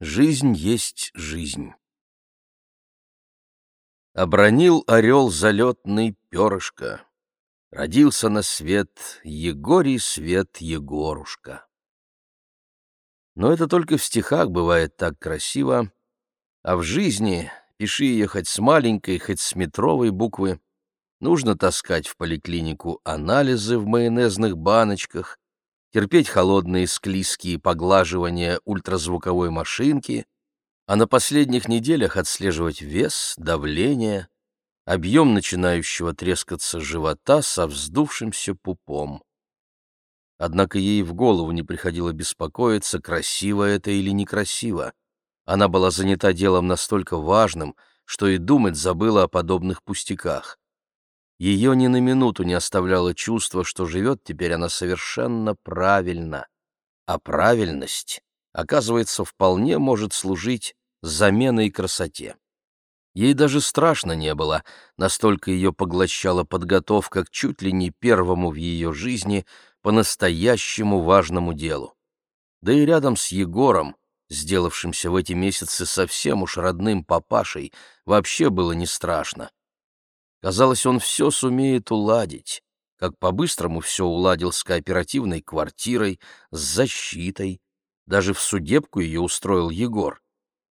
Жизнь есть жизнь. Обронил орел залетный перышко. Родился на свет Егорий свет Егорушка. Но это только в стихах бывает так красиво, а в жизни, пиши ее хоть с маленькой, хоть с метровой буквы, нужно таскать в поликлинику анализы в майонезных баночках, терпеть холодные склизкие поглаживания ультразвуковой машинки, а на последних неделях отслеживать вес, давление, объем начинающего трескаться живота со вздувшимся пупом. Однако ей в голову не приходило беспокоиться, красиво это или некрасиво. Она была занята делом настолько важным, что и думать забыла о подобных пустяках. Ее ни на минуту не оставляло чувство, что живет теперь она совершенно правильно. А правильность, оказывается, вполне может служить заменой красоте. Ей даже страшно не было, настолько ее поглощала подготовка к чуть ли не первому в ее жизни по-настоящему важному делу. Да и рядом с Егором, сделавшимся в эти месяцы совсем уж родным папашей, вообще было не страшно. Казалось, он все сумеет уладить, как по-быстрому все уладил с кооперативной квартирой, с защитой. Даже в судебку ее устроил Егор.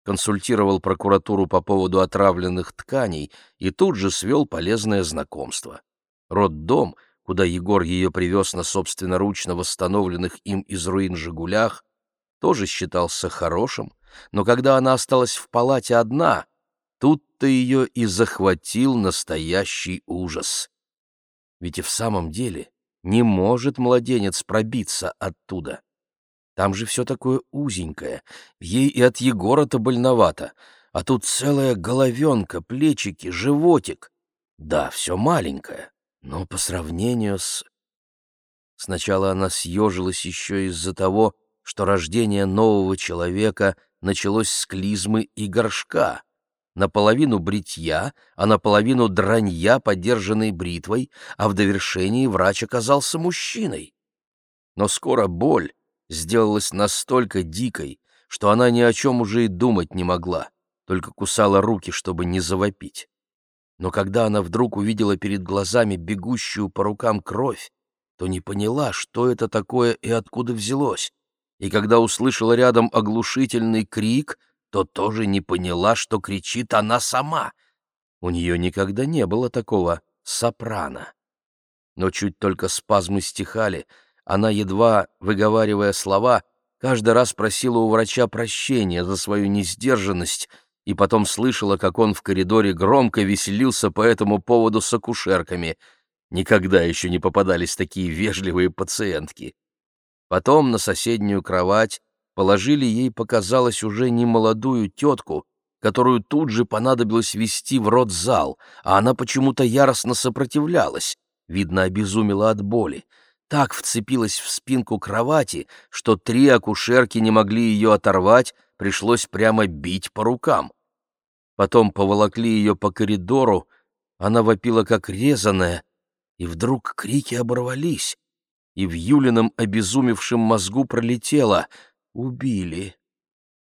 Консультировал прокуратуру по поводу отравленных тканей и тут же свел полезное знакомство. Роддом, куда Егор ее привез на собственноручно восстановленных им из руин «Жигулях», тоже считался хорошим, но когда она осталась в палате одна — Тут-то ее и захватил настоящий ужас. Ведь и в самом деле не может младенец пробиться оттуда. Там же все такое узенькое, ей и от Егора-то больновато, а тут целая головенка, плечики, животик. Да, все маленькое, но по сравнению с... Сначала она съежилась еще из-за того, что рождение нового человека началось с клизмы и горшка наполовину бритья, а наполовину дранья, подержанной бритвой, а в довершении врач оказался мужчиной. Но скоро боль сделалась настолько дикой, что она ни о чем уже и думать не могла, только кусала руки, чтобы не завопить. Но когда она вдруг увидела перед глазами бегущую по рукам кровь, то не поняла, что это такое и откуда взялось. И когда услышала рядом оглушительный крик, то тоже не поняла, что кричит она сама. У нее никогда не было такого сопрано. Но чуть только спазмы стихали, она, едва выговаривая слова, каждый раз просила у врача прощения за свою несдержанность и потом слышала, как он в коридоре громко веселился по этому поводу с акушерками. Никогда еще не попадались такие вежливые пациентки. Потом на соседнюю кровать положили ей, показалось, уже не молодую тетку, которую тут же понадобилось вести в родзал, а она почему-то яростно сопротивлялась, видно, обезумела от боли. Так вцепилась в спинку кровати, что три акушерки не могли ее оторвать, пришлось прямо бить по рукам. Потом поволокли ее по коридору, она вопила как резаная, и вдруг крики оборвались, и в Юлином обезумевшем мозгу пролетело — убили.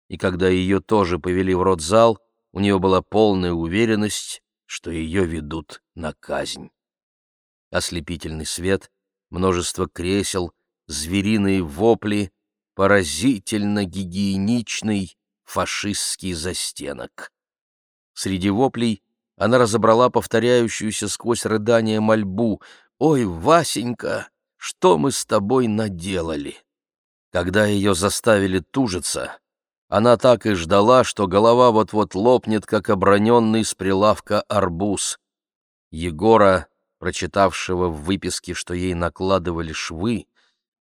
И когда ее тоже повели в родзал, у нее была полная уверенность, что ее ведут на казнь. Ослепительный свет, множество кресел, звериные вопли, поразительно гигиеничный фашистский застенок. Среди воплей она разобрала повторяющуюся сквозь рыдание мольбу «Ой, Васенька, что мы с тобой наделали?» Когда ее заставили тужиться, она так и ждала, что голова вот-вот лопнет, как оброненный с прилавка арбуз. Егора, прочитавшего в выписке, что ей накладывали швы,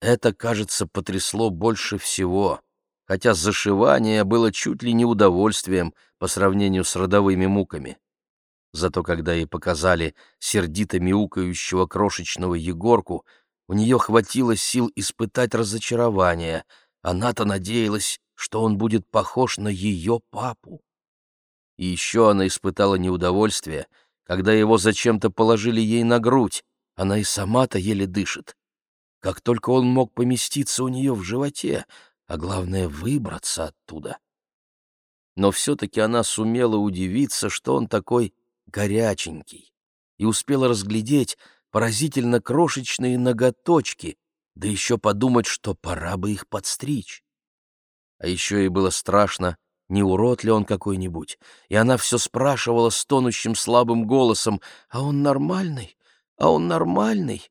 это, кажется, потрясло больше всего, хотя зашивание было чуть ли не удовольствием по сравнению с родовыми муками. Зато когда ей показали сердито мяукающего крошечного Егорку — у нее хватило сил испытать разочарование. Она-то надеялась, что он будет похож на ее папу. И еще она испытала неудовольствие, когда его зачем-то положили ей на грудь. Она и сама-то еле дышит. Как только он мог поместиться у нее в животе, а главное — выбраться оттуда. но все-таки она сумела удивиться, что он такой горяченький, и успела разглядеть поразительно крошечные ноготочки, да еще подумать, что пора бы их подстричь. А еще ей было страшно, не урод ли он какой-нибудь, и она все спрашивала стонущим слабым голосом, «А он нормальный? А он нормальный?»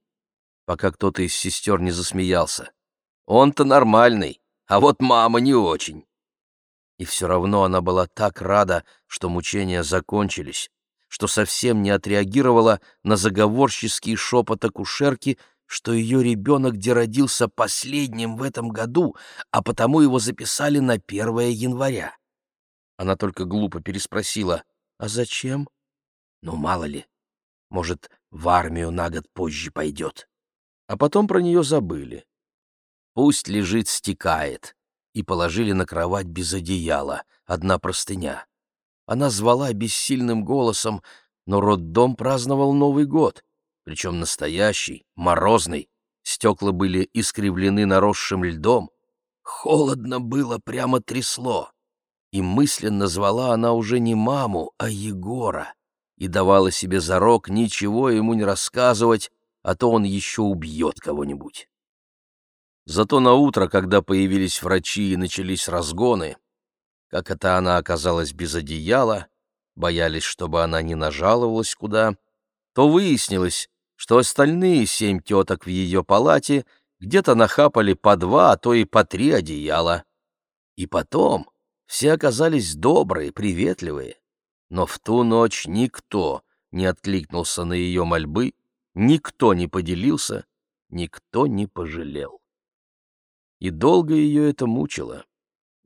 Пока кто-то из сестер не засмеялся. «Он-то нормальный, а вот мама не очень». И все равно она была так рада, что мучения закончились, что совсем не отреагировала на заговорческий шепот акушерки, что ее ребенок где родился последним в этом году, а потому его записали на 1 января. Она только глупо переспросила, «А зачем?» «Ну, мало ли, может, в армию на год позже пойдет». А потом про нее забыли. Пусть лежит, стекает, и положили на кровать без одеяла, одна простыня. Она звала бессильным голосом, но роддом праздновал Новый год, причем настоящий, морозный. Стекла были искривлены наросшим льдом. Холодно было, прямо трясло. И мысленно звала она уже не маму, а Егора, и давала себе зарок ничего ему не рассказывать, а то он еще убьет кого-нибудь. Зато на утро, когда появились врачи и начались разгоны, как это она оказалась без одеяла, боялись, чтобы она не нажаловалась куда, то выяснилось, что остальные семь теток в ее палате где-то нахапали по два, а то и по три одеяла. И потом все оказались добрые, приветливые. Но в ту ночь никто не откликнулся на ее мольбы, никто не поделился, никто не пожалел. И долго ее это мучило.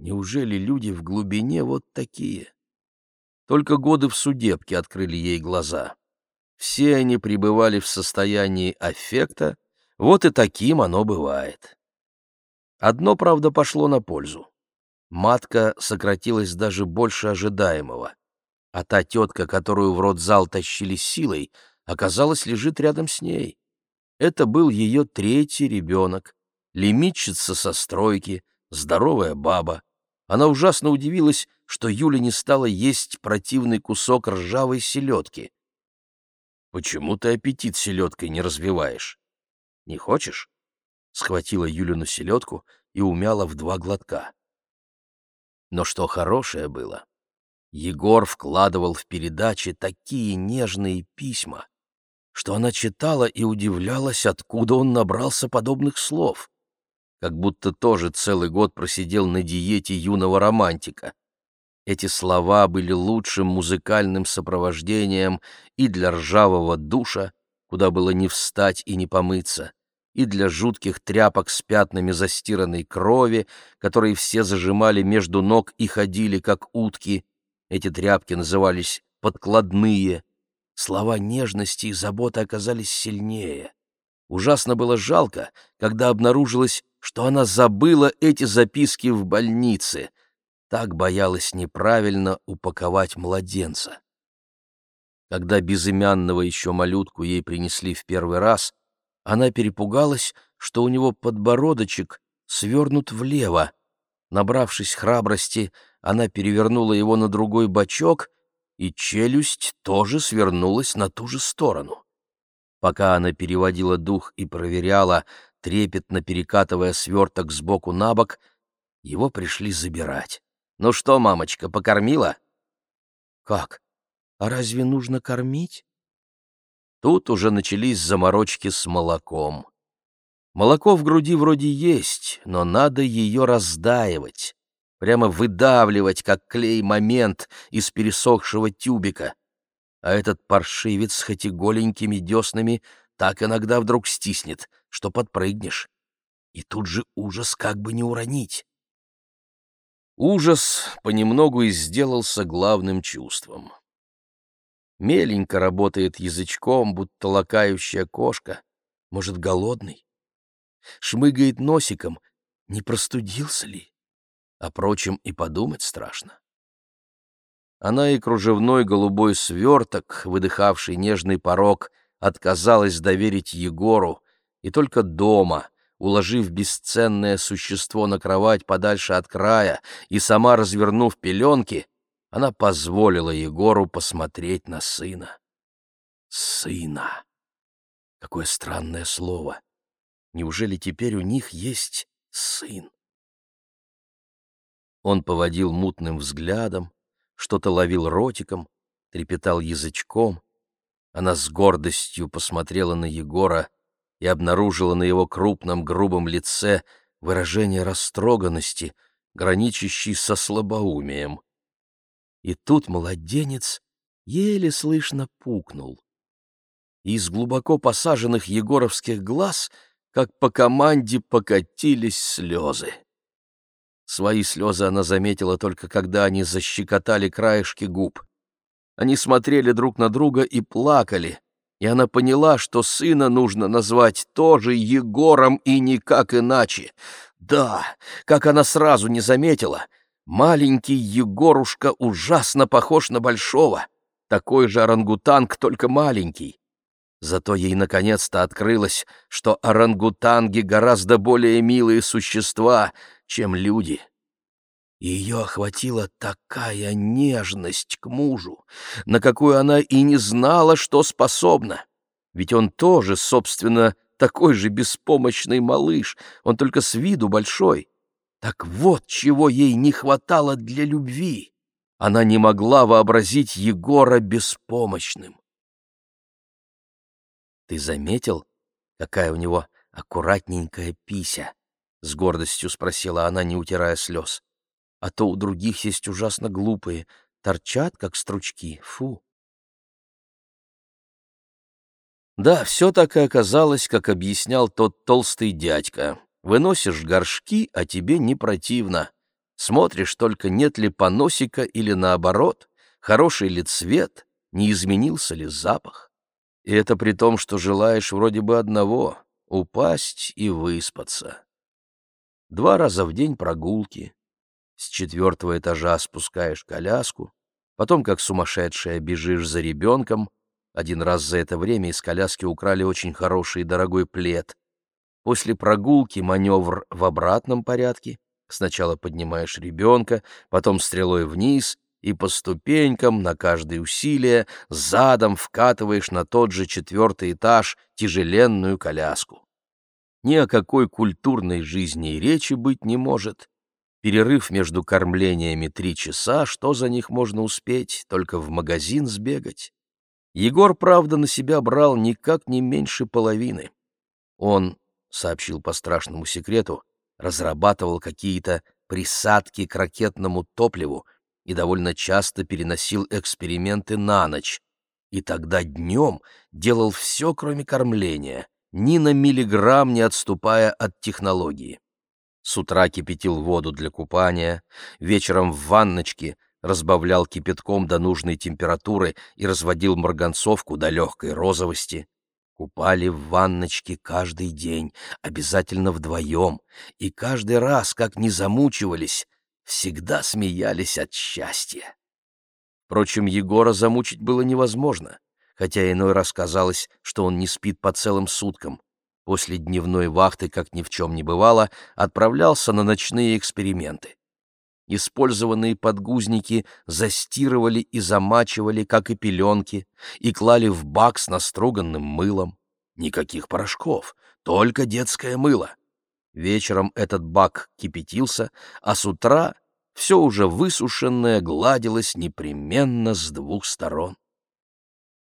Неужели люди в глубине вот такие? Только годы в судебке открыли ей глаза. Все они пребывали в состоянии аффекта, вот и таким оно бывает. Одно, правда, пошло на пользу. Матка сократилась даже больше ожидаемого, а та тетка, которую в родзал тащили силой, оказалось, лежит рядом с ней. Это был ее третий ребенок, лимитчица со стройки, здоровая баба. Она ужасно удивилась, что Юля не стала есть противный кусок ржавой селедки. Почему ты аппетит селедкой не развиваешь? Не хочешь? Схватила Юлину селедку и умяла в два глотка. Но что хорошее было, Егор вкладывал в передачи такие нежные письма, что она читала и удивлялась, откуда он набрался подобных слов, как будто тоже целый год просидел на диете юного романтика. Эти слова были лучшим музыкальным сопровождением и для ржавого душа, куда было не встать и не помыться, и для жутких тряпок с пятнами застиранной крови, которые все зажимали между ног и ходили, как утки. Эти тряпки назывались «подкладные». Слова нежности и заботы оказались сильнее. Ужасно было жалко, когда обнаружилось, что она забыла эти записки в больнице — так боялась неправильно упаковать младенца. Когда безымянного еще малютку ей принесли в первый раз, она перепугалась, что у него подбородочек свернут влево. Набравшись храбрости, она перевернула его на другой бочок, и челюсть тоже свернулась на ту же сторону. Пока она переводила дух и проверяла, трепетно перекатывая сверток сбоку на бок, его пришли забирать. «Ну что, мамочка, покормила?» «Как? А разве нужно кормить?» Тут уже начались заморочки с молоком. Молоко в груди вроде есть, но надо ее раздаивать, прямо выдавливать, как клей момент из пересохшего тюбика. А этот паршивец, хоть и голенькими деснами, так иногда вдруг стиснет, что подпрыгнешь. И тут же ужас как бы не уронить. Ужас понемногу и сделался главным чувством. Меленько работает язычком, будто лакающая кошка. Может, голодный? Шмыгает носиком, не простудился ли? О прочем и подумать страшно. Она и кружевной голубой сверток, выдыхавший нежный порог, отказалась доверить Егору, и только дома — уложив бесценное существо на кровать подальше от края и сама развернув пеленки, она позволила Егору посмотреть на сына. Сына. Какое странное слово. Неужели теперь у них есть сын? Он поводил мутным взглядом, что-то ловил ротиком, трепетал язычком. Она с гордостью посмотрела на Егора и обнаружила на его крупном грубом лице выражение растроганности, граничащей со слабоумием. И тут младенец еле слышно пукнул. Из глубоко посаженных егоровских глаз, как по команде, покатились слезы. Свои слезы она заметила только когда они защекотали краешки губ. Они смотрели друг на друга и плакали, и она поняла, что сына нужно назвать тоже Егором и никак иначе. Да, как она сразу не заметила — Маленький Егорушка ужасно похож на большого. Такой же орангутанг, только маленький. Зато ей наконец-то открылось, что орангутанги гораздо более милые существа, чем люди. Ее охватила такая нежность к мужу, на какую она и не знала, что способна. Ведь он тоже, собственно, такой же беспомощный малыш, он только с виду большой. Так вот, чего ей не хватало для любви. Она не могла вообразить Егора беспомощным. «Ты заметил, какая у него аккуратненькая пися?» — с гордостью спросила она, не утирая слез. «А то у других есть ужасно глупые, торчат, как стручки. Фу!» Да, все так и оказалось, как объяснял тот толстый дядька. Выносишь горшки, а тебе не противно. Смотришь только, нет ли поносика или наоборот, хороший ли цвет, не изменился ли запах. И это при том, что желаешь вроде бы одного — упасть и выспаться. Два раза в день прогулки. С четвертого этажа спускаешь коляску, потом, как сумасшедшая, бежишь за ребенком. Один раз за это время из коляски украли очень хороший и дорогой плед. После прогулки маневр в обратном порядке. Сначала поднимаешь ребенка, потом стрелой вниз и по ступенькам на каждое усилие задом вкатываешь на тот же четвертый этаж тяжеленную коляску. Ни о какой культурной жизни и речи быть не может. Перерыв между кормлениями три часа, что за них можно успеть, только в магазин сбегать. Егор, правда, на себя брал никак не меньше половины. Он сообщил по страшному секрету, разрабатывал какие-то присадки к ракетному топливу и довольно часто переносил эксперименты на ночь. И тогда днем делал все, кроме кормления, ни на миллиграмм не отступая от технологии. С утра кипятил воду для купания, вечером в ванночке разбавлял кипятком до нужной температуры и разводил марганцовку до легкой розовости. Купали в ванночке каждый день, обязательно вдвоем, и каждый раз, как не замучивались, всегда смеялись от счастья. Впрочем, Егора замучить было невозможно, хотя иной раз казалось, что он не спит по целым суткам. После дневной вахты, как ни в чем не бывало, отправлялся на ночные эксперименты. Использованные подгузники застирывали и замачивали, как и пеленки, и клали в бак с наструганным мылом. Никаких порошков, только детское мыло. Вечером этот бак кипятился, а с утра все уже высушенное гладилось непременно с двух сторон.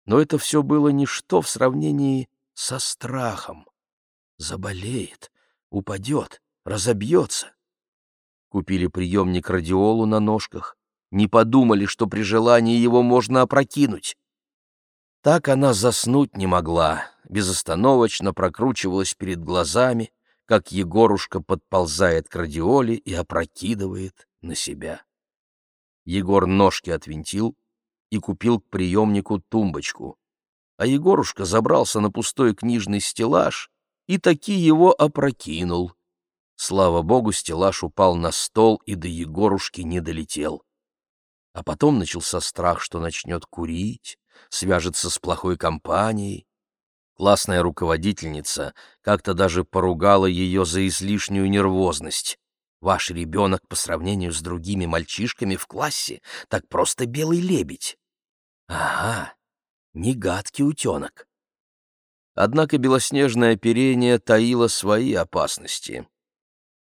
Но это все было ничто в сравнении со страхом. Заболеет, упадет, разобьется. Купили приемник радиолу на ножках. Не подумали, что при желании его можно опрокинуть. Так она заснуть не могла, безостановочно прокручивалась перед глазами, как Егорушка подползает к радиоле и опрокидывает на себя. Егор ножки отвинтил и купил к приемнику тумбочку. А Егорушка забрался на пустой книжный стеллаж и таки его опрокинул — Слава богу, стеллаж упал на стол и до Егорушки не долетел. А потом начался страх, что начнет курить, свяжется с плохой компанией. Классная руководительница как-то даже поругала ее за излишнюю нервозность. Ваш ребенок по сравнению с другими мальчишками в классе так просто белый лебедь. Ага, не гадкий утенок. Однако белоснежное оперение таило свои опасности.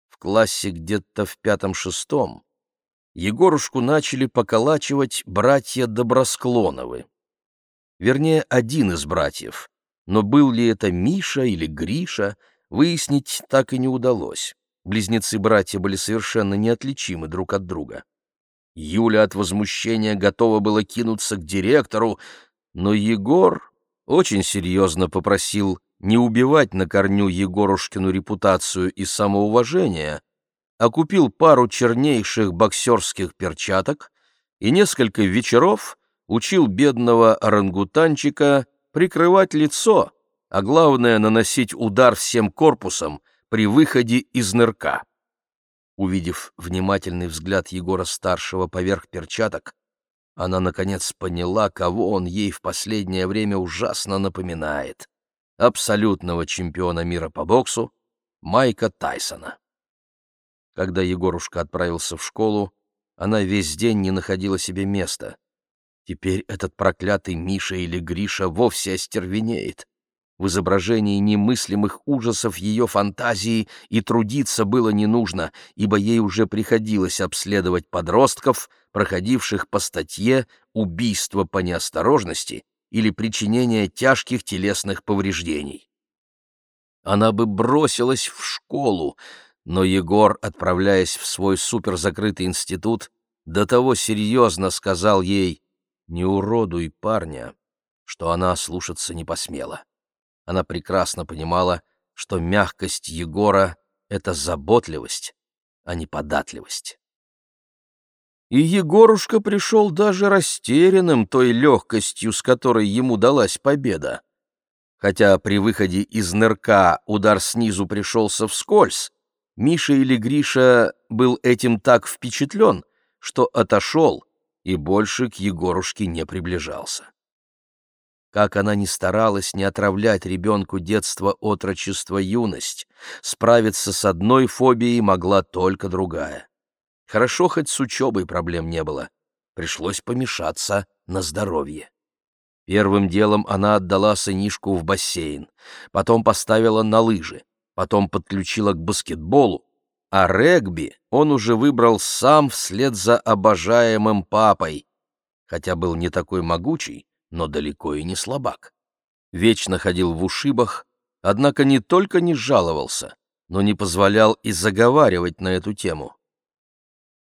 В классе где-то в пятом-шестом Егорушку начали поколачивать братья Добросклоновы. Вернее, один из братьев, но был ли это Миша или Гриша, выяснить так и не удалось. Близнецы-братья были совершенно неотличимы друг от друга. Юля от возмущения готова была кинуться к директору, но Егор очень серьезно попросил не убивать на корню Егорушкину репутацию и самоуважение, а купил пару чернейших боксерских перчаток и несколько вечеров учил бедного орангутанчика прикрывать лицо, а главное — наносить удар всем корпусом при выходе из нырка. Увидев внимательный взгляд Егора-старшего поверх перчаток, она, наконец, поняла, кого он ей в последнее время ужасно напоминает. Абсолютного чемпиона мира по боксу Майка Тайсона. Когда Егорушка отправился в школу, она весь день не находила себе места. Теперь этот проклятый Миша или Гриша вовсе остервенеет. В изображении немыслимых ужасов ее фантазии и трудиться было не нужно, ибо ей уже приходилось обследовать подростков, проходивших по статье «Убийство по неосторожности» или причинение тяжких телесных повреждений. Она бы бросилась в школу, но Егор, отправляясь в свой суперзакрытый институт, до того серьезно сказал ей «Не уродуй парня», что она слушаться не посмела. Она прекрасно понимала, что мягкость Егора — это заботливость, а не податливость. И Егорушка пришел даже растерянным той легкостью, с которой ему далась победа. Хотя при выходе из нырка удар снизу пришелся вскользь, Миша или Гриша был этим так впечатлен, что отошел и больше к Егорушке не приближался. Как она ни старалась не отравлять ребенку детство, отрочество, юность, справиться с одной фобией могла только другая. Хорошо, хоть с учебой проблем не было. Пришлось помешаться на здоровье. Первым делом она отдала сынишку в бассейн, потом поставила на лыжи, потом подключила к баскетболу, а регби он уже выбрал сам вслед за обожаемым папой, хотя был не такой могучий, но далеко и не слабак. Вечно ходил в ушибах, однако не только не жаловался, но не позволял и заговаривать на эту тему.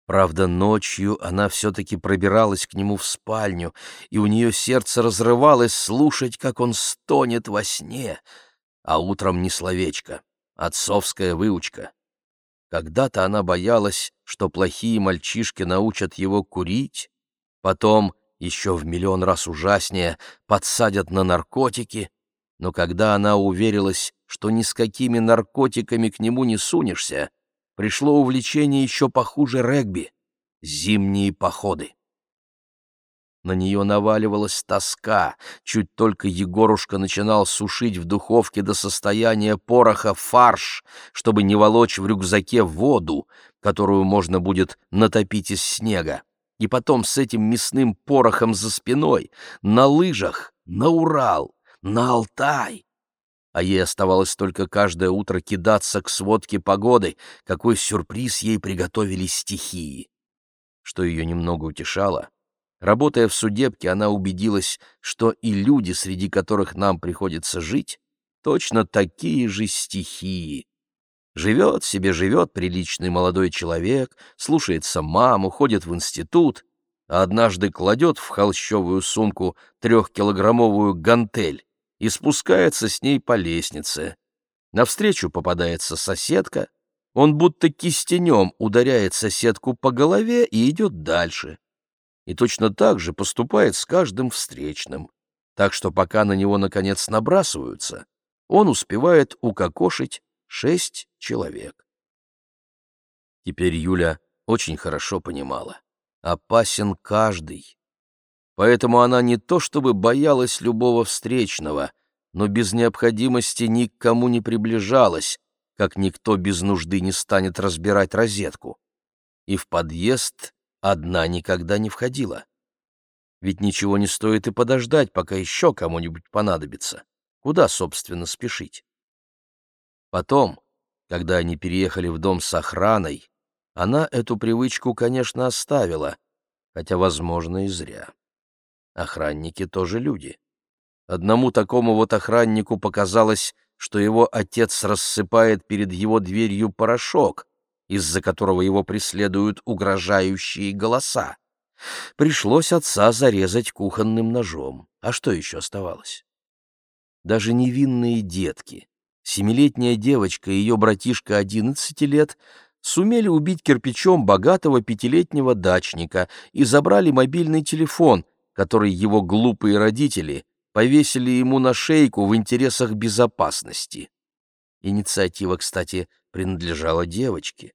Правда, ночью она все-таки пробиралась к нему в спальню, и у нее сердце разрывалось слушать, как он стонет во сне, а утром ни словечко, отцовская выучка. Когда-то она боялась, что плохие мальчишки научат его курить, потом еще в миллион раз ужаснее, подсадят на наркотики, но когда она уверилась, что ни с какими наркотиками к нему не сунешься, пришло увлечение еще похуже регби — зимние походы. На нее наваливалась тоска, чуть только Егорушка начинал сушить в духовке до состояния пороха фарш, чтобы не волочь в рюкзаке воду, которую можно будет натопить из снега и потом с этим мясным порохом за спиной, на лыжах, на Урал, на Алтай. А ей оставалось только каждое утро кидаться к сводке погоды, какой сюрприз ей приготовили стихии. Что ее немного утешало, работая в судебке, она убедилась, что и люди, среди которых нам приходится жить, точно такие же стихии. Живет себе, живет приличный молодой человек, слушается маму, ходит в институт, а однажды кладет в холщовую сумку трехкилограммовую гантель и спускается с ней по лестнице. Навстречу попадается соседка, он будто кистенем ударяет соседку по голове и идет дальше. И точно так же поступает с каждым встречным. Так что пока на него, наконец, набрасываются, он успевает укокошить шесть человек. Теперь Юля очень хорошо понимала. Опасен каждый. Поэтому она не то чтобы боялась любого встречного, но без необходимости ни к кому не приближалась, как никто без нужды не станет разбирать розетку. И в подъезд одна никогда не входила. Ведь ничего не стоит и подождать, пока еще кому-нибудь понадобится. Куда, собственно, спешить? Потом, когда они переехали в дом с охраной, она эту привычку, конечно, оставила, хотя, возможно, и зря. Охранники тоже люди. Одному такому вот охраннику показалось, что его отец рассыпает перед его дверью порошок, из-за которого его преследуют угрожающие голоса. Пришлось отца зарезать кухонным ножом. А что еще оставалось? Даже невинные детки, семилетняя девочка и ее братишка одиннадцати лет, сумели убить кирпичом богатого пятилетнего дачника и забрали мобильный телефон, который его глупые родители повесили ему на шейку в интересах безопасности. Инициатива, кстати, принадлежала девочке.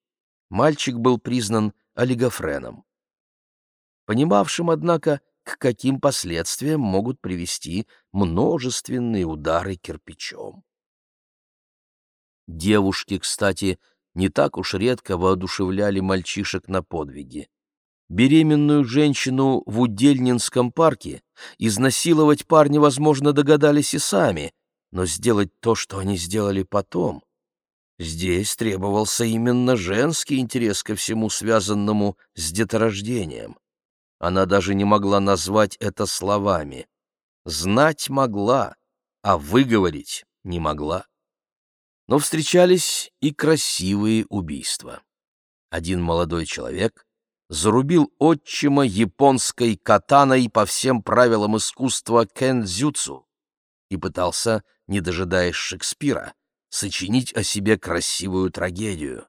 Мальчик был признан олигофреном. Понимавшим, однако, к каким последствиям могут привести множественные удары кирпичом. Девушки, кстати, не так уж редко воодушевляли мальчишек на подвиги беременную женщину в Удельнинском парке изнасиловать парни, возможно, догадались и сами, но сделать то, что они сделали потом... Здесь требовался именно женский интерес ко всему связанному с деторождением. Она даже не могла назвать это словами. Знать могла, а выговорить не могла. Но встречались и красивые убийства. Один молодой человек зарубил отчима японской катаной по всем правилам искусства кэндзюцу и пытался, не дожидаясь Шекспира, сочинить о себе красивую трагедию.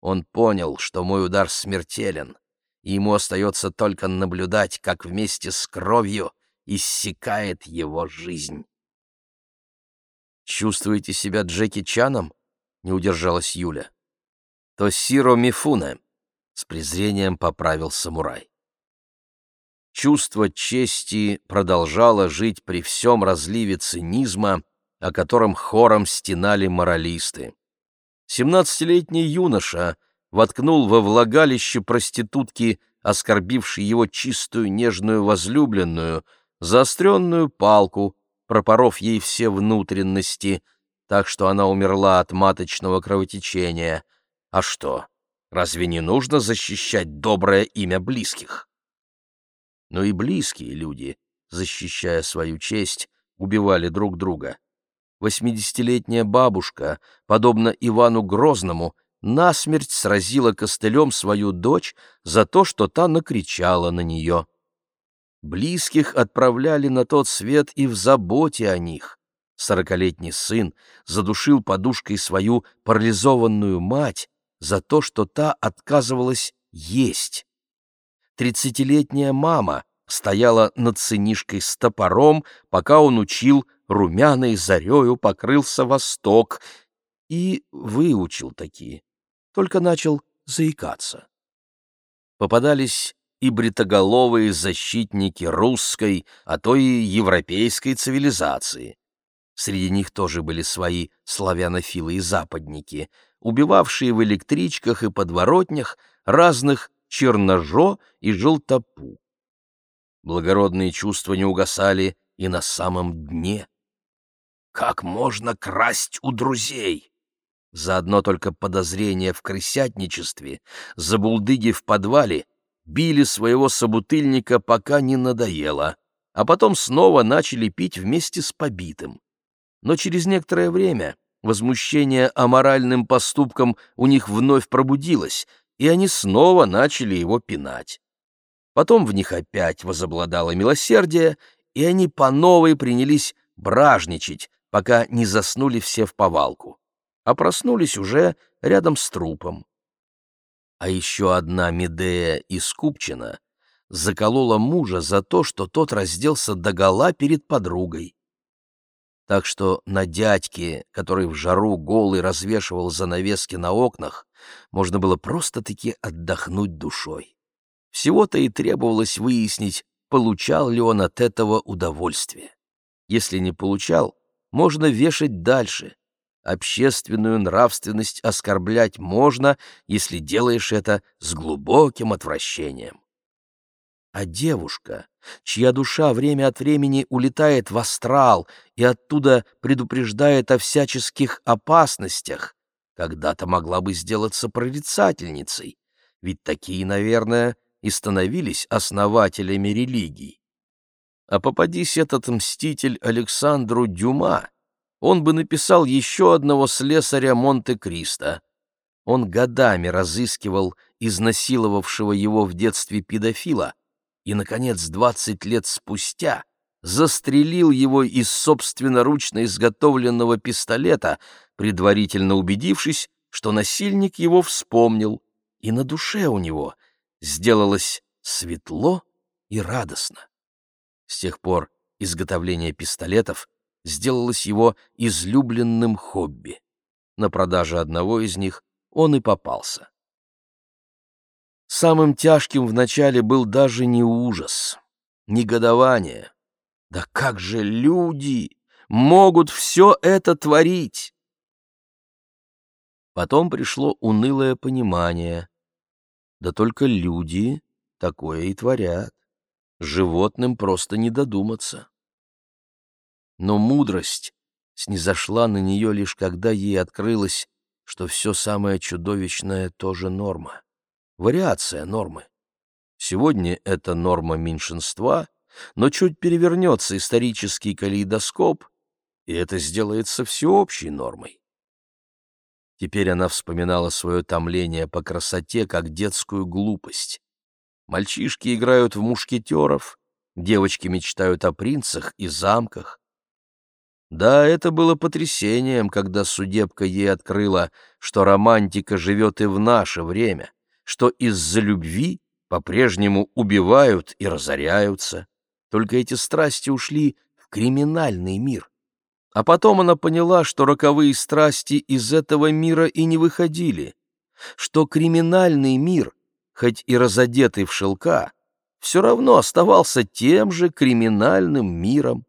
Он понял, что мой удар смертелен, и ему остается только наблюдать, как вместе с кровью иссякает его жизнь. «Чувствуете себя Джеки Чаном?» — не удержалась Юля. «То Сиро Мифуне, с презрением поправил самурай. Чувство чести продолжало жить при всем разливе цинизма, о котором хором стенали моралисты. Семнадцатилетний юноша воткнул во влагалище проститутки, оскорбившей его чистую нежную возлюбленную, заостренную палку, пропоров ей все внутренности, так что она умерла от маточного кровотечения. А что? Разве не нужно защищать доброе имя близких? Но и близкие люди, защищая свою честь, убивали друг друга. Восьмидесятилетняя бабушка, подобно Ивану Грозному, насмерть сразила костылем свою дочь за то, что та накричала на нее. Близких отправляли на тот свет и в заботе о них. Сорокалетний сын задушил подушкой свою парализованную мать, за то, что та отказывалась есть. Тридцатилетняя мама стояла над сынишкой с топором, пока он учил румяной зарею покрылся восток, и выучил такие, только начал заикаться. Попадались и бритоголовые защитники русской, а то и европейской цивилизации. Среди них тоже были свои славянофилы и западники — убивавшие в электричках и подворотнях разных черножо и желтопу. Благородные чувства не угасали и на самом дне. Как можно красть у друзей? Заодно только подозрение в крысятничестве, забулдыги в подвале били своего собутыльника, пока не надоело, а потом снова начали пить вместе с побитым. Но через некоторое время Возмущение аморальным поступком у них вновь пробудилось, и они снова начали его пинать. Потом в них опять возобладало милосердие, и они по новой принялись бражничать, пока не заснули все в повалку, а проснулись уже рядом с трупом. А еще одна Медея из Купчина заколола мужа за то, что тот разделся догола перед подругой так что на дядьке, который в жару голый развешивал занавески на окнах, можно было просто-таки отдохнуть душой. Всего-то и требовалось выяснить, получал ли он от этого удовольствие. Если не получал, можно вешать дальше, общественную нравственность оскорблять можно, если делаешь это с глубоким отвращением. А девушка, чья душа время от времени улетает в астрал и оттуда предупреждает о всяческих опасностях, когда-то могла бы сделаться прорицательницей, ведь такие, наверное, и становились основателями религий. А попадись этот мститель Александру Дюма, он бы написал еще одного слесаря Монте-Кристо. Он годами разыскивал изнасиловавшего его в детстве педофила и, наконец, двадцать лет спустя застрелил его из собственноручно изготовленного пистолета, предварительно убедившись, что насильник его вспомнил, и на душе у него сделалось светло и радостно. С тех пор изготовление пистолетов сделалось его излюбленным хобби. На продаже одного из них он и попался. Самым тяжким вначале был даже не ужас, негодование. Да как же люди могут все это творить? Потом пришло унылое понимание. Да только люди такое и творят. Животным просто не додуматься но мудрость снизошла на нее лишь когда ей открылось, что все самое чудовищное тоже норма, вариация нормы. Сегодня это норма меньшинства, но чуть перевернется исторический калейдоскоп, и это сделается всеобщей нормой. Теперь она вспоминала свое томление по красоте как детскую глупость. Мальчишки играют в мушкетеров, девочки мечтают о принцах и замках, да, это было потрясением, когда судебка ей открыла, что романтика живет и в наше время, что из-за любви по-прежнему убивают и разоряются. Только эти страсти ушли в криминальный мир. А потом она поняла, что роковые страсти из этого мира и не выходили, что криминальный мир, хоть и разодетый в шелка, все равно оставался тем же криминальным миром.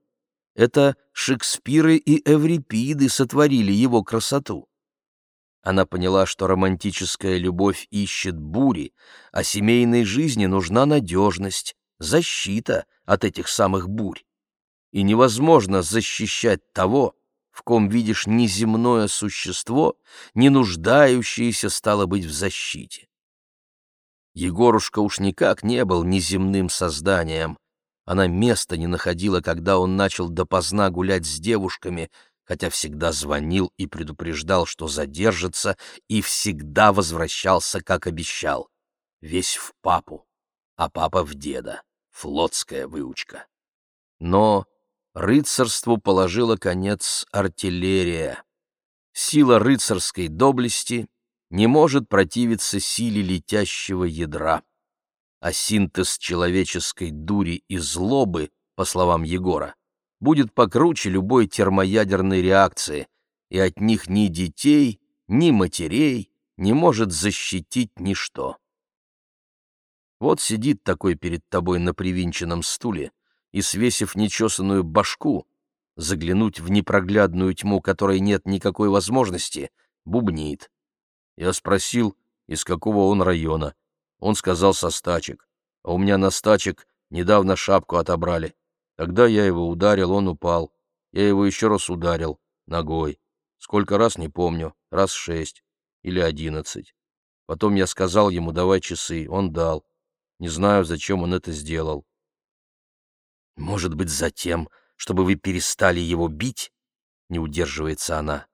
Это Шекспиры и Эврипиды сотворили его красоту. Она поняла, что романтическая любовь ищет бури, а семейной жизни нужна надежность, защита от этих самых бурь. И невозможно защищать того, в ком видишь неземное существо, не нуждающееся, стало быть, в защите. Егорушка уж никак не был неземным созданием, она места не находила, когда он начал допоздна гулять с девушками, хотя всегда звонил и предупреждал, что задержится, и всегда возвращался, как обещал. Весь в папу, а папа в деда. Флотская выучка. Но рыцарству положила конец артиллерия. Сила рыцарской доблести не может противиться силе летящего ядра а синтез человеческой дури и злобы, по словам Егора, будет покруче любой термоядерной реакции, и от них ни детей, ни матерей не может защитить ничто. Вот сидит такой перед тобой на привинченном стуле и, свесив нечесанную башку, заглянуть в непроглядную тьму, которой нет никакой возможности, бубнит. Я спросил, из какого он района. Он сказал со стачек. А у меня на стачек недавно шапку отобрали. Тогда я его ударил, он упал. Я его еще раз ударил. Ногой. Сколько раз, не помню. Раз шесть. Или одиннадцать. Потом я сказал ему, давай часы. Он дал. Не знаю, зачем он это сделал. Может быть, за тем, чтобы вы перестали его бить? Не удерживается она.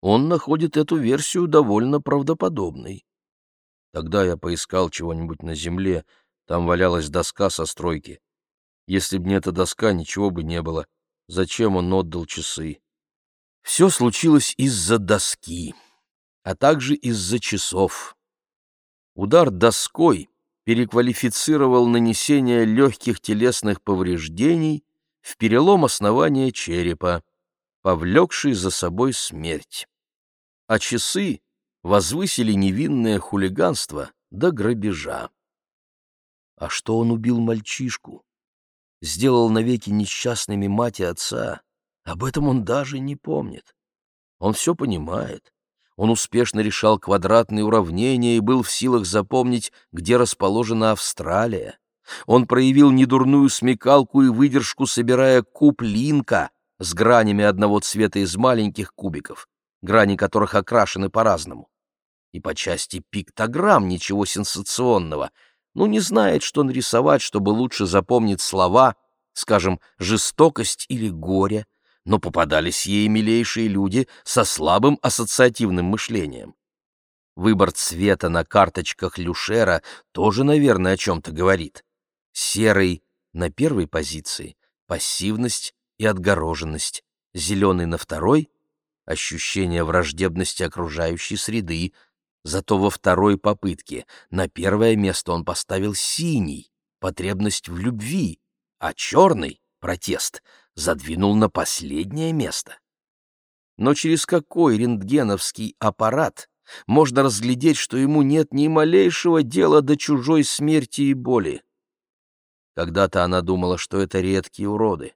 Он находит эту версию довольно правдоподобной. Тогда я поискал чего-нибудь на земле, там валялась доска со стройки. Если б не эта доска, ничего бы не было. Зачем он отдал часы? Все случилось из-за доски, а также из-за часов. Удар доской переквалифицировал нанесение легких телесных повреждений в перелом основания черепа, повлекший за собой смерть. А часы возвысили невинное хулиганство до грабежа. А что он убил мальчишку? Сделал навеки несчастными мать и отца? Об этом он даже не помнит. Он все понимает. Он успешно решал квадратные уравнения и был в силах запомнить, где расположена Австралия. Он проявил недурную смекалку и выдержку, собирая куб линка с гранями одного цвета из маленьких кубиков, грани которых окрашены по-разному. И по части пиктограмм ничего сенсационного. Ну, не знает, что нарисовать, чтобы лучше запомнить слова, скажем, «жестокость» или «горе», но попадались ей милейшие люди со слабым ассоциативным мышлением. Выбор цвета на карточках Люшера тоже, наверное, о чем-то говорит. Серый на первой позиции — пассивность и отгороженность, зеленый на второй — ощущение враждебности окружающей среды, зато во второй попытке на первое место он поставил синий — потребность в любви, а черный — протест — задвинул на последнее место. Но через какой рентгеновский аппарат можно разглядеть, что ему нет ни малейшего дела до чужой смерти и боли? Когда-то она думала, что это редкие уроды,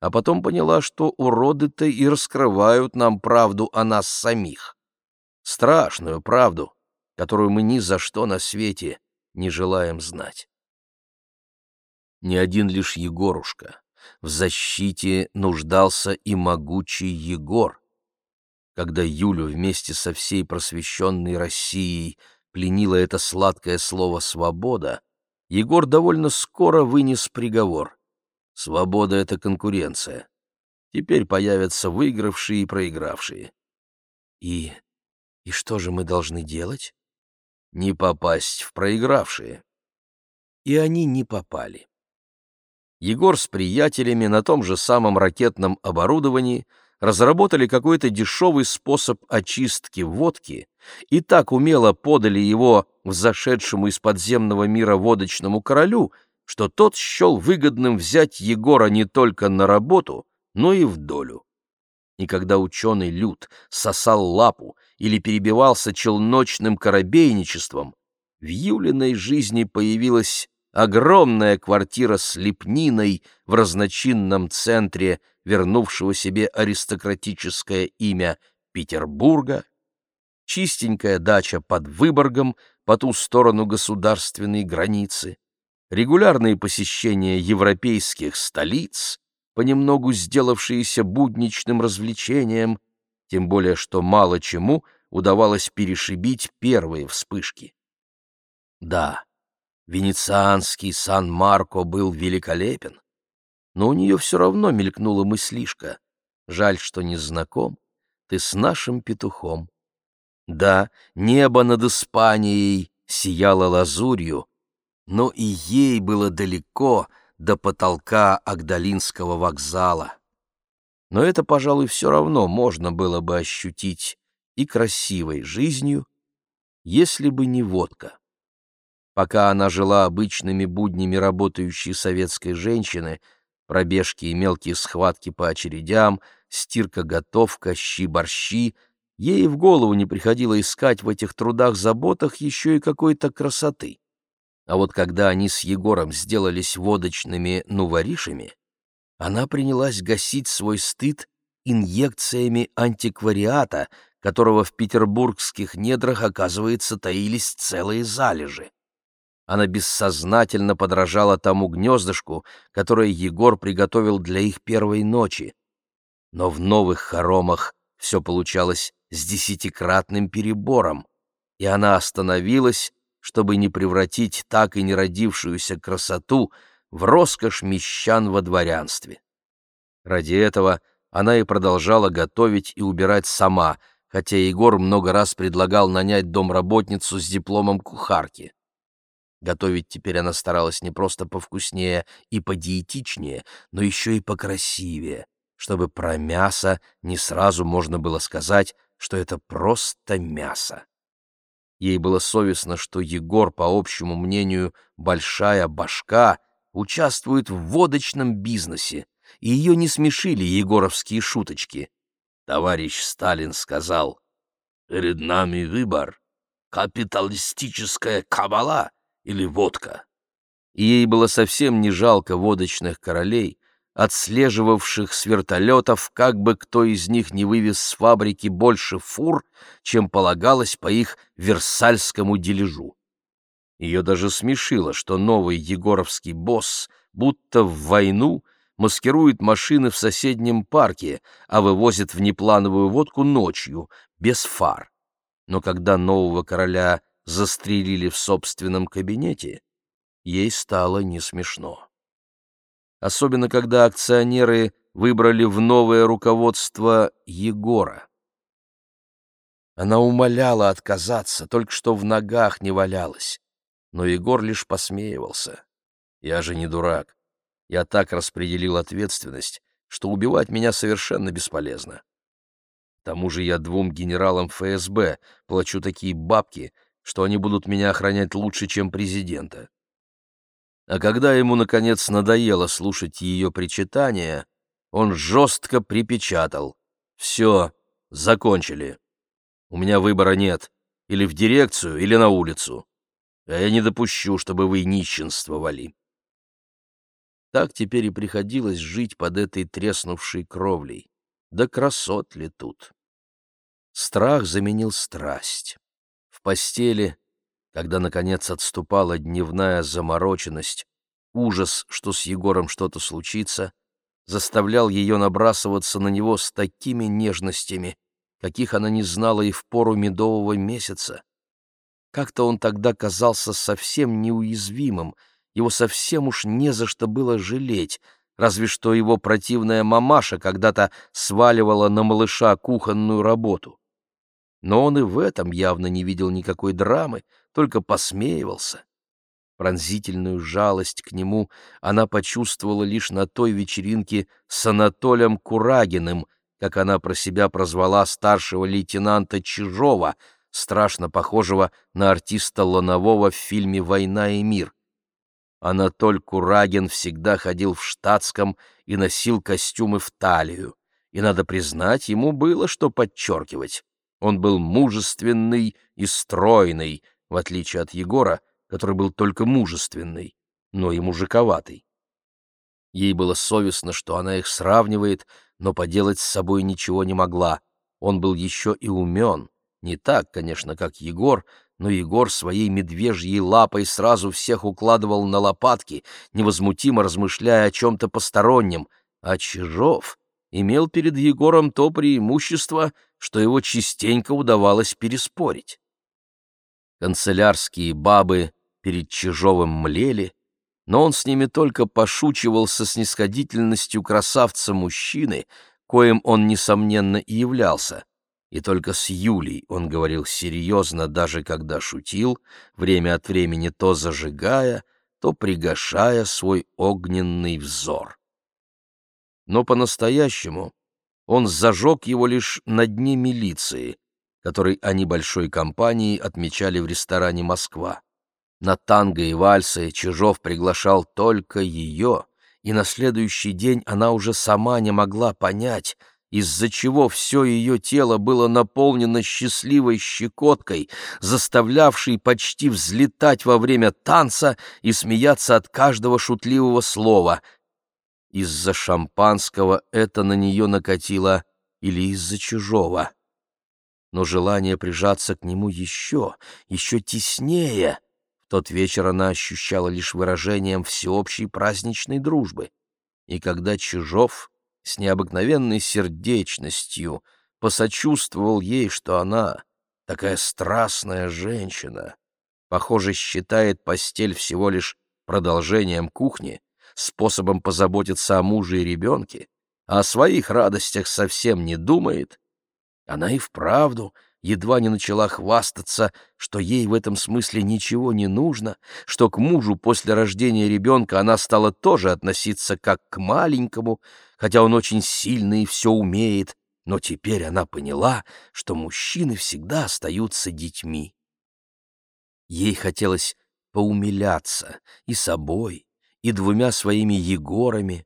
а потом поняла, что уроды-то и раскрывают нам правду о нас самих. Страшную правду, которую мы ни за что на свете не желаем знать. Не один лишь Егорушка, в защите нуждался и могучий Егор. Когда Юлю вместе со всей просвещенной Россией пленило это сладкое слово «свобода», Егор довольно скоро вынес приговор. Свобода — это конкуренция. Теперь появятся выигравшие и проигравшие. И... и что же мы должны делать? Не попасть в проигравшие. И они не попали. Егор с приятелями на том же самом ракетном оборудовании разработали какой-то дешевый способ очистки водки и так умело подали его взошедшему из подземного мира водочному королю, что тот счел выгодным взять Егора не только на работу, но и в долю. И когда ученый Люд сосал лапу или перебивался челночным корабейничеством, в Юлиной жизни появилась огромная квартира с лепниной в разночинном центре, вернувшего себе аристократическое имя Петербурга, чистенькая дача под Выборгом по ту сторону государственной границы, регулярные посещения европейских столиц, понемногу сделавшиеся будничным развлечением, тем более что мало чему удавалось перешибить первые вспышки. Да, Венецианский Сан-Марко был великолепен, но у нее все равно мелькнула мыслишка. Жаль, что не знаком ты с нашим петухом. Да, небо над Испанией сияло лазурью, но и ей было далеко до потолка Агдалинского вокзала. Но это, пожалуй, все равно можно было бы ощутить и красивой жизнью, если бы не водка. Пока она жила обычными буднями работающей советской женщины, пробежки и мелкие схватки по очередям, стирка-готовка, щи-борщи, ей в голову не приходило искать в этих трудах-заботах еще и какой-то красоты. А вот когда они с Егором сделались водочными нуворишами, она принялась гасить свой стыд инъекциями антиквариата, которого в петербургских недрах, оказывается, таились целые залежи. Она бессознательно подражала тому гнездышку, которое Егор приготовил для их первой ночи. Но в новых хоромах все получалось с десятикратным перебором, и она остановилась, чтобы не превратить так и не родившуюся красоту в роскошь мещан во дворянстве. Ради этого она и продолжала готовить и убирать сама, хотя Егор много раз предлагал нанять домработницу с дипломом кухарки. Готовить теперь она старалась не просто повкуснее и подиетичнее, но еще и покрасивее, чтобы про мясо не сразу можно было сказать, что это просто мясо. Ей было совестно, что Егор, по общему мнению, большая башка, участвует в водочном бизнесе, и ее не смешили егоровские шуточки. Товарищ Сталин сказал, «Перед нами выбор. Капиталистическая кабала — или водка. И ей было совсем не жалко водочных королей, отслеживавших с вертолетов, как бы кто из них не вывез с фабрики больше фур, чем полагалось по их версальскому дележу. Ее даже смешило, что новый егоровский босс будто в войну маскирует машины в соседнем парке, а вывозит внеплановую водку ночью, без фар. Но когда нового короля застрелили в собственном кабинете, ей стало не смешно особенно когда акционеры выбрали в новое руководство Егора. Она умоляла отказаться, только что в ногах не валялась. Но Егор лишь посмеивался. Я же не дурак. Я так распределил ответственность, что убивать меня совершенно бесполезно. К тому же я двум генералам ФСБ плачу такие бабки, что они будут меня охранять лучше, чем президента. А когда ему, наконец, надоело слушать ее причитания, он жестко припечатал. «Все, закончили. У меня выбора нет. Или в дирекцию, или на улицу. А я не допущу, чтобы вы нищенствовали». Так теперь и приходилось жить под этой треснувшей кровлей. Да красот ли тут? Страх заменил страсть. В постели когда, наконец, отступала дневная замороченность, ужас, что с Егором что-то случится, заставлял ее набрасываться на него с такими нежностями, каких она не знала и в пору медового месяца. Как-то он тогда казался совсем неуязвимым, его совсем уж не за что было жалеть, разве что его противная мамаша когда-то сваливала на малыша кухонную работу. Но он и в этом явно не видел никакой драмы, только посмеивался. Пронзительную жалость к нему она почувствовала лишь на той вечеринке с Анатолием Курагиным, как она про себя прозвала старшего лейтенанта Чижова, страшно похожего на артиста Ланового в фильме «Война и мир». Анатоль Курагин всегда ходил в штатском и носил костюмы в талию, и, надо признать, ему было что подчеркивать. Он был мужественный и стройный, в отличие от Егора, который был только мужественный, но и мужиковатый. Ей было совестно, что она их сравнивает, но поделать с собой ничего не могла. Он был еще и умен. Не так, конечно, как Егор, но Егор своей медвежьей лапой сразу всех укладывал на лопатки, невозмутимо размышляя о чем-то постороннем, а Чижов имел перед Егором то преимущество, что его частенько удавалось переспорить. Канцелярские бабы перед Чижовым млели, но он с ними только пошучивал со снисходительностью красавца-мужчины, коим он, несомненно, и являлся. И только с Юлей он говорил серьезно, даже когда шутил, время от времени то зажигая, то пригашая свой огненный взор. Но по-настоящему он зажег его лишь на дне милиции, который они большой компанией отмечали в ресторане «Москва». На танго и вальсы Чижов приглашал только ее, и на следующий день она уже сама не могла понять, из-за чего все ее тело было наполнено счастливой щекоткой, заставлявшей почти взлетать во время танца и смеяться от каждого шутливого слова, из-за шампанского это на нее накатило или из-за чужого. Но желание прижаться к нему еще, еще теснее, в тот вечер она ощущала лишь выражением всеобщей праздничной дружбы. И когда Чижов с необыкновенной сердечностью посочувствовал ей, что она, такая страстная женщина, похоже, считает постель всего лишь продолжением кухни, способом позаботиться о муже и ребенке, а о своих радостях совсем не думает, она и вправду едва не начала хвастаться, что ей в этом смысле ничего не нужно, что к мужу после рождения ребенка она стала тоже относиться как к маленькому, хотя он очень сильный и все умеет, но теперь она поняла, что мужчины всегда остаются детьми. Ей хотелось поумиляться и собой, и двумя своими Егорами,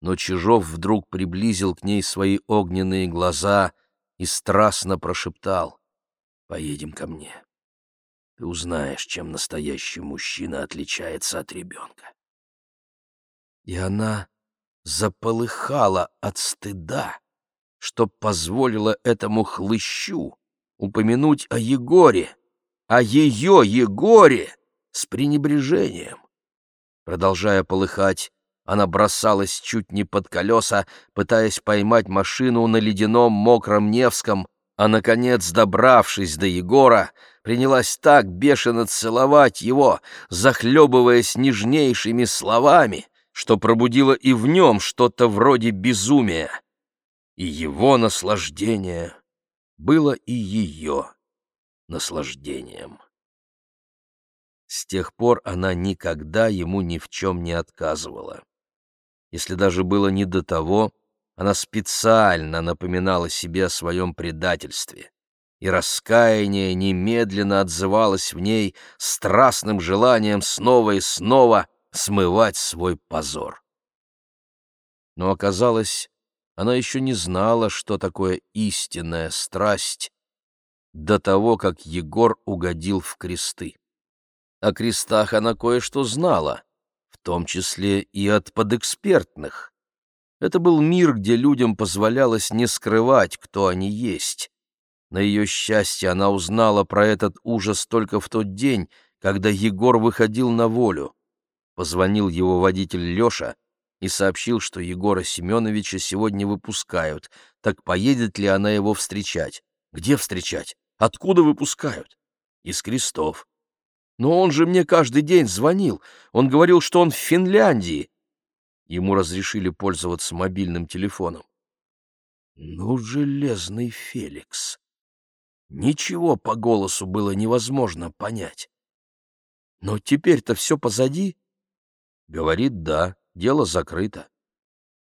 но Чижов вдруг приблизил к ней свои огненные глаза и страстно прошептал «Поедем ко мне. Ты узнаешь, чем настоящий мужчина отличается от ребенка». И она заполыхала от стыда, что позволило этому хлыщу упомянуть о Егоре, о ее Егоре с пренебрежением. Продолжая полыхать, она бросалась чуть не под колеса, пытаясь поймать машину на ледяном мокром Невском, а, наконец, добравшись до Егора, принялась так бешено целовать его, захлебываясь нежнейшими словами, что пробудило и в нем что-то вроде безумия. И его наслаждение было и ее наслаждением. С тех пор она никогда ему ни в чем не отказывала. Если даже было не до того, она специально напоминала себе о своем предательстве, и раскаяние немедленно отзывалось в ней страстным желанием снова и снова смывать свой позор. Но оказалось, она еще не знала, что такое истинная страсть, до того, как Егор угодил в кресты. О крестах она кое-что знала, в том числе и от подэкспертных. Это был мир, где людям позволялось не скрывать, кто они есть. На ее счастье она узнала про этот ужас только в тот день, когда Егор выходил на волю. Позвонил его водитель Леша и сообщил, что Егора Семеновича сегодня выпускают, так поедет ли она его встречать? Где встречать? Откуда выпускают? Из крестов. Но он же мне каждый день звонил. Он говорил, что он в Финляндии. Ему разрешили пользоваться мобильным телефоном. Ну, железный Феликс. Ничего по голосу было невозможно понять. Но теперь-то все позади. Говорит, да, дело закрыто.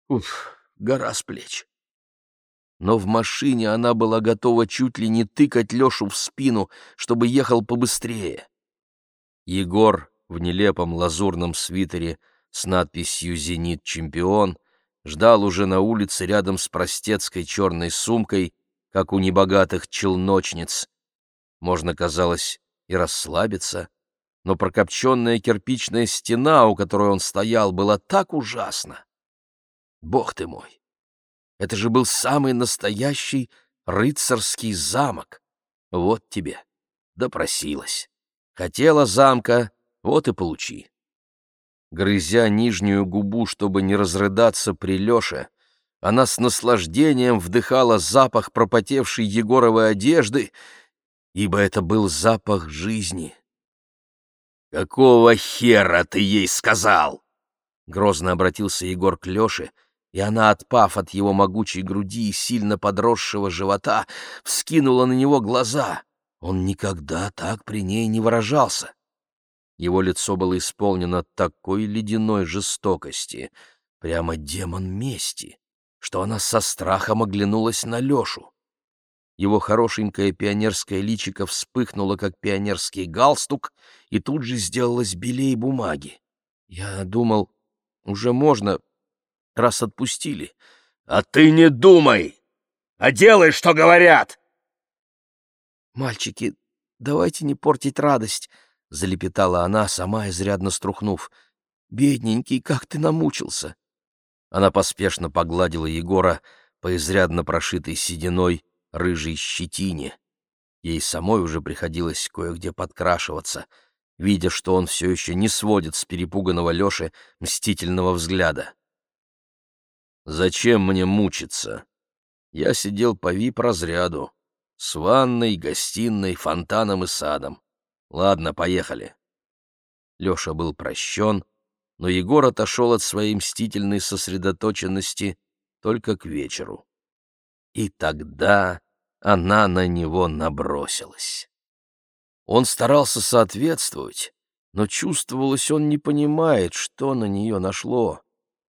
Уф, гора с плеч. Но в машине она была готова чуть ли не тыкать Лешу в спину, чтобы ехал побыстрее. Егор в нелепом лазурном свитере с надписью «Зенит-чемпион» ждал уже на улице рядом с простецкой черной сумкой, как у небогатых челночниц. Можно, казалось, и расслабиться, но прокопченная кирпичная стена, у которой он стоял, была так ужасна. Бог ты мой! Это же был самый настоящий рыцарский замок. Вот тебе, допросилась. Хотела замка, вот и получи. Грызя нижнюю губу, чтобы не разрыдаться при Лёше, она с наслаждением вдыхала запах пропотевшей Егоровой одежды, ибо это был запах жизни. «Какого хера ты ей сказал?» Грозно обратился Егор к Лёше, и она, отпав от его могучей груди и сильно подросшего живота, вскинула на него глаза. Он никогда так при ней не выражался. Его лицо было исполнено такой ледяной жестокости, прямо демон мести, что она со страхом оглянулась на Лешу. Его хорошенькое пионерское личико вспыхнуло, как пионерский галстук, и тут же сделалось белее бумаги. Я думал, уже можно, раз отпустили. — А ты не думай, а делай, что говорят! — Мальчики, давайте не портить радость, — залепетала она, сама изрядно струхнув. «Бедненький, как ты намучился!» Она поспешно погладила Егора по изрядно прошитой сединой рыжей щетине. Ей самой уже приходилось кое-где подкрашиваться, видя, что он все еще не сводит с перепуганного Леши мстительного взгляда. «Зачем мне мучиться? Я сидел по вип-разряду, с ванной, гостиной, фонтаном и садом. Ладно, поехали. Леша был прощен, но Егор отошел от своей мстительной сосредоточенности только к вечеру. И тогда она на него набросилась. Он старался соответствовать, но чувствовалось, он не понимает, что на нее нашло.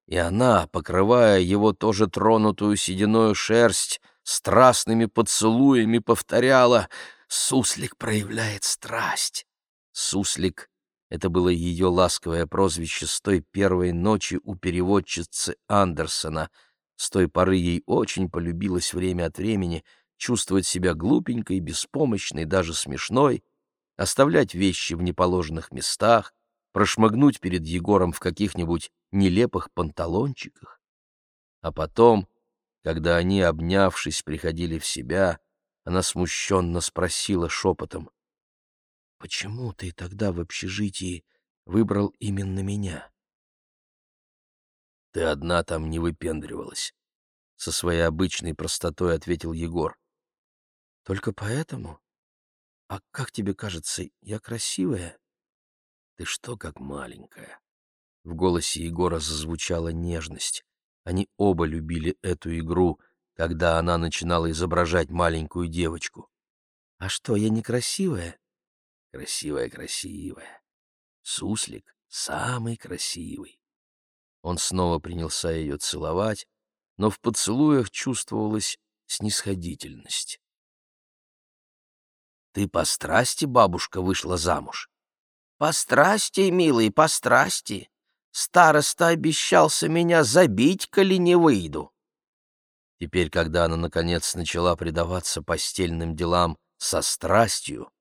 И она, покрывая его тоже тронутую сединою шерсть, страстными поцелуями повторяла — Суслик проявляет страсть. Суслик — это было ее ласковое прозвище с той первой ночи у переводчицы Андерсона. С той поры ей очень полюбилось время от времени чувствовать себя глупенькой, беспомощной, даже смешной, оставлять вещи в неположенных местах, прошмыгнуть перед Егором в каких-нибудь нелепых панталончиках. А потом, когда они, обнявшись, приходили в себя, она смущенно спросила шепотом, «Почему ты тогда в общежитии выбрал именно меня?» «Ты одна там не выпендривалась», — со своей обычной простотой ответил Егор. «Только поэтому? А как тебе кажется, я красивая?» «Ты что, как маленькая?» В голосе Егора зазвучала нежность. Они оба любили эту игру, когда она начинала изображать маленькую девочку. «А что, я некрасивая?» «Красивая, красивая. Суслик самый красивый». Он снова принялся ее целовать, но в поцелуях чувствовалась снисходительность. «Ты по страсти, бабушка, вышла замуж?» «По страсти, милый, по страсти. Староста обещался меня забить, коли не выйду. Теперь, когда она, наконец, начала предаваться постельным делам со страстью,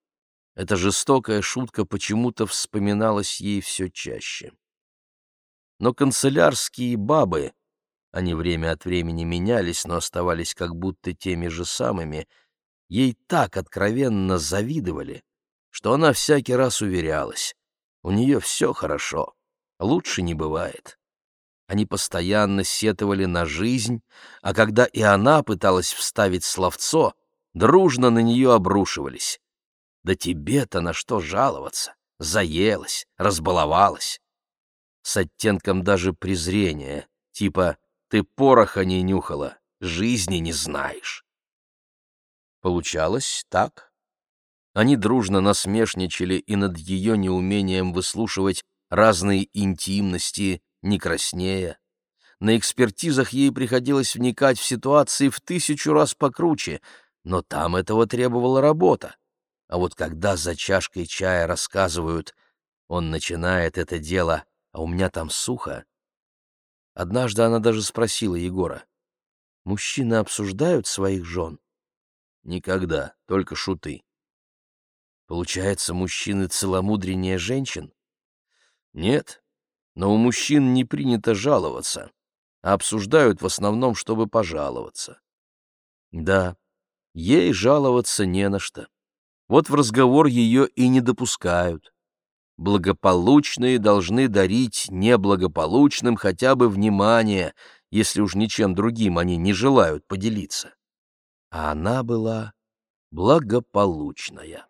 эта жестокая шутка почему-то вспоминалась ей все чаще. Но канцелярские бабы, они время от времени менялись, но оставались как будто теми же самыми, ей так откровенно завидовали, что она всякий раз уверялась, у нее все хорошо. Лучше не бывает. Они постоянно сетовали на жизнь, а когда и она пыталась вставить словцо, дружно на нее обрушивались. Да тебе-то на что жаловаться? Заелась, разбаловалась. С оттенком даже презрения, типа «ты пороха не нюхала, жизни не знаешь». Получалось так. Они дружно насмешничали и над ее неумением выслушивать разные интимности, не краснея. На экспертизах ей приходилось вникать в ситуации в тысячу раз покруче, но там этого требовала работа. А вот когда за чашкой чая рассказывают «он начинает это дело, а у меня там сухо», однажды она даже спросила Егора «Мужчины обсуждают своих жен?» «Никогда, только шуты». Получается, мужчины целомудреннее женщин? Нет, но у мужчин не принято жаловаться, а обсуждают в основном, чтобы пожаловаться. Да, ей жаловаться не на что. Вот в разговор ее и не допускают. Благополучные должны дарить неблагополучным хотя бы внимание, если уж ничем другим они не желают поделиться. А она была благополучная.